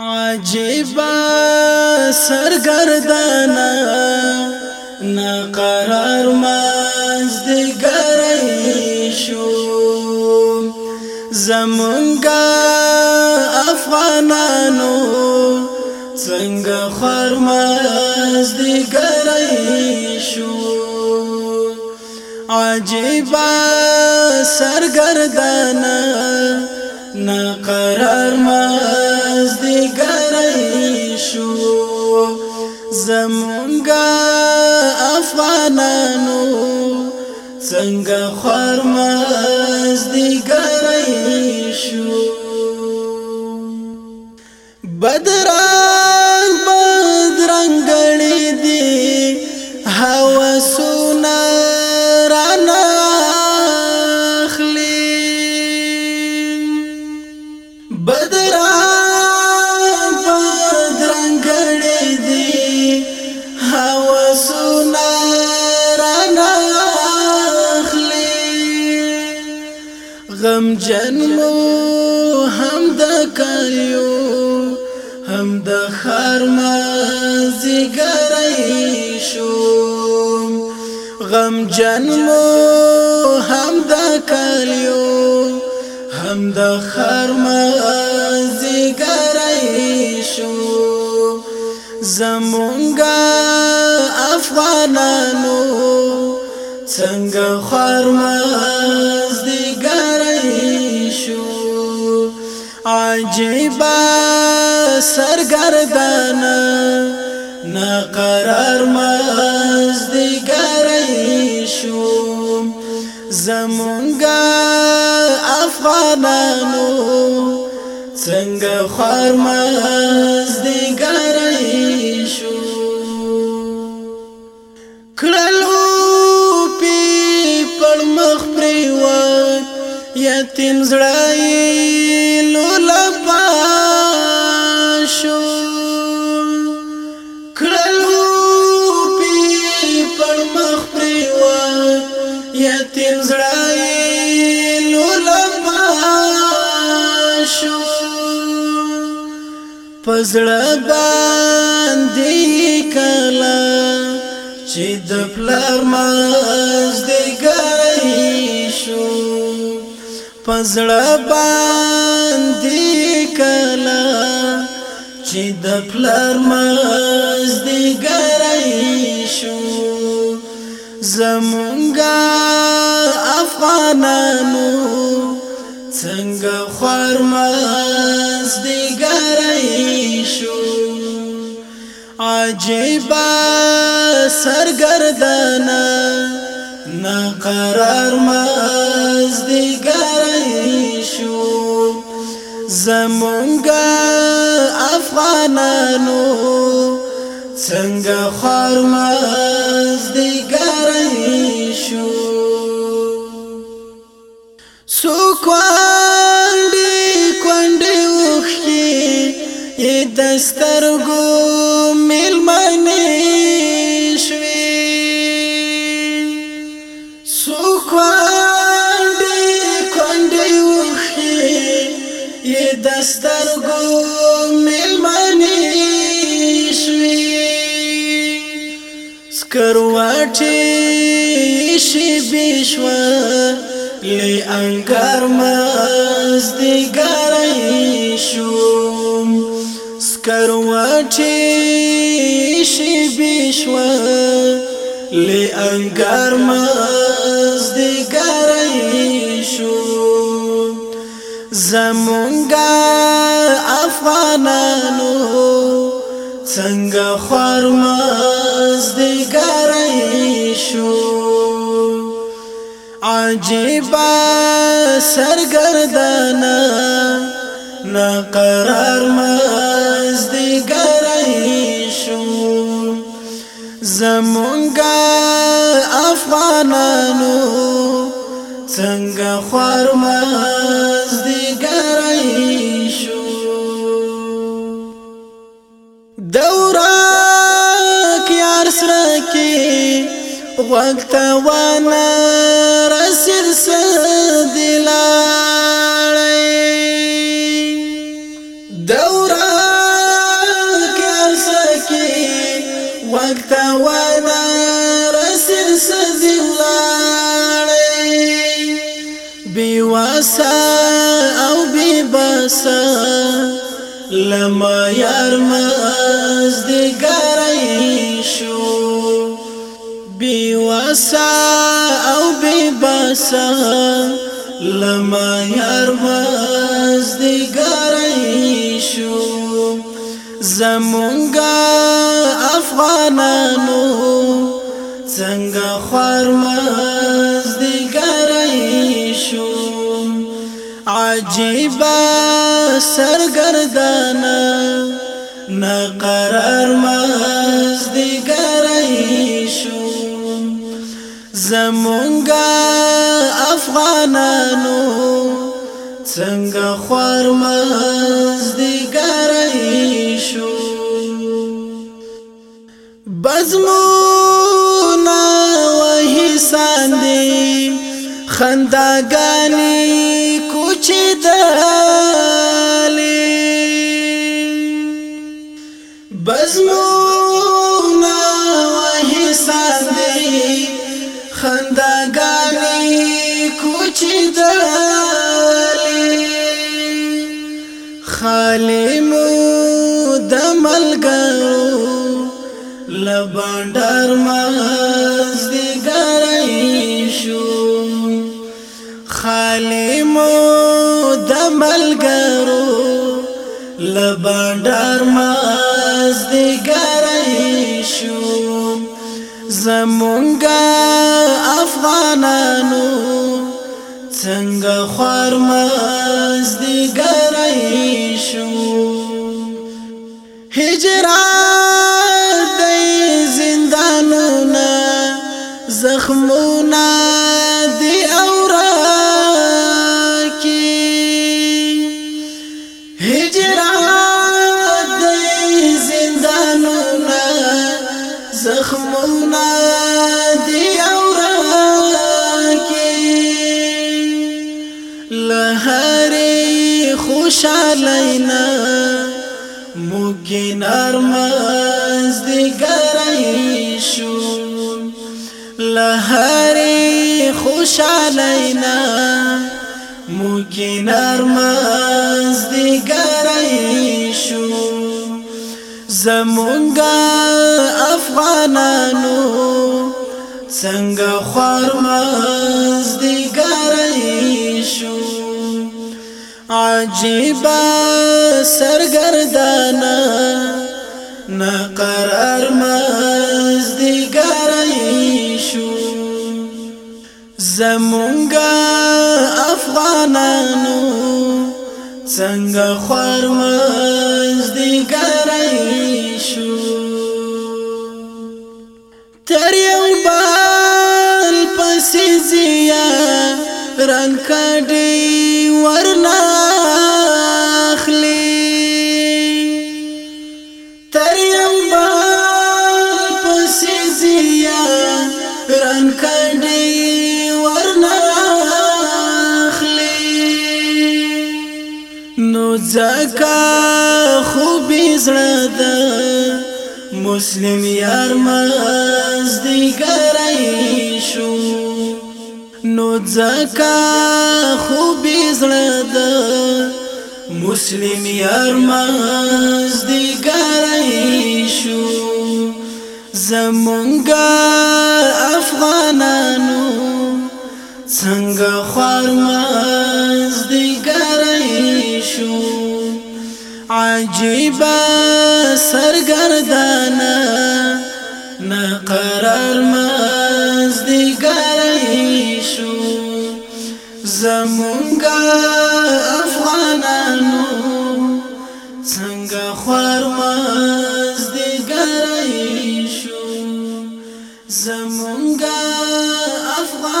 عجیبا سرگردانا ناقرار مزدگرئی شو زمونگا افغانانو څنګه خور مزدگرئی شو عجیبا سرگردانا نا قرار مز دی گرای شو زمونگا افغانانو څنګه خور مز دی گرای شو بدران کالیو هم د خار مازیګرای شو غم جنمو هم د کالیو هم د خار مازیګرای شو زمونږه افغانانو څنګه خار مازیګرای عجیب سرگردان نا قرار مزدګرای شو زمونږه افغانانو څنګه خرمه یتیم زړای لولپا شو کړلو پی پر مخ پریوا یتیم زړای لولپا شو پزړه باندې کلا چې د پلار مز دیګر پزړه باندې کلا چې د پلار مز دی ګرای شو زمونږه افغانانو څنګه خور مز دی ګرای شو عجيبه سرګردانه نا قرار مز دیگری شو زمونگا افغانانو څنګه خار مز دیگری شو سو کواندی کواندی وخی دسترګو دستر گو ملمنی شوی سکرواتی شی بیشوا لی انگار مزدگاری شوم سکرواتی شی بیشوا لی انگار مزدگاری شوم زمونږه افغانانو څنګه خرمز دی ګرای شو عجیب سرګردانه نا قرار مز دی ګرای شو زمونږه افغانانو څنګه خرمز غلطا وانا رسل سدلاړی دورا کاسکی غلطا وانا رسل سدلاړی بیواسا او بیباسا لما یار مزدګرای شو بی وسا او بی بسا لما یار واز دیگاری شو زمونگا افغانانو څنګه خورمز دیگری شو عجیبا سرگردانا نقرار مز دیگری زمونږه افغانانو څنګه خور مزدګرای شو بزمونه وهي ساندي خنداګانی کوچې دالې بزمونه وهي ساندي خندګانی کوچی دلی خالمو د ملګرو لباندار مغز دی ګرای شو خالمو د ملګرو لباندار مغز دی ګرای زمونږه افغانانو څنګه خور مز دي ګرای شو هجران خوشالینا موګی نرمز دی ګرای شو لهری خوشالینا موګی نرمز دی ګرای شو زمونږه افغانانو څنګه خرمز دی عجیبا سرگردانا نقرار مزدگرائی شو زمونگا افغانانو څنګه خور مزدگرائی شو تر یو بال پسې زیا رنگ کډي ورنا ګران کډي ورنا اخلي نو زکا خوب زړه د مسلم یار مز دی ګرای شو نو زکا خوب زړه د مسلم یار مز دی ګرای شو زمونږه افغانانو څنګه خورمز دی ګرای شو عجیب سرګردانه نه قرار مز دی ګرای شو زمونږه افغانانو څنګه خورمز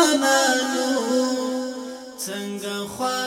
哪能路怎敢还？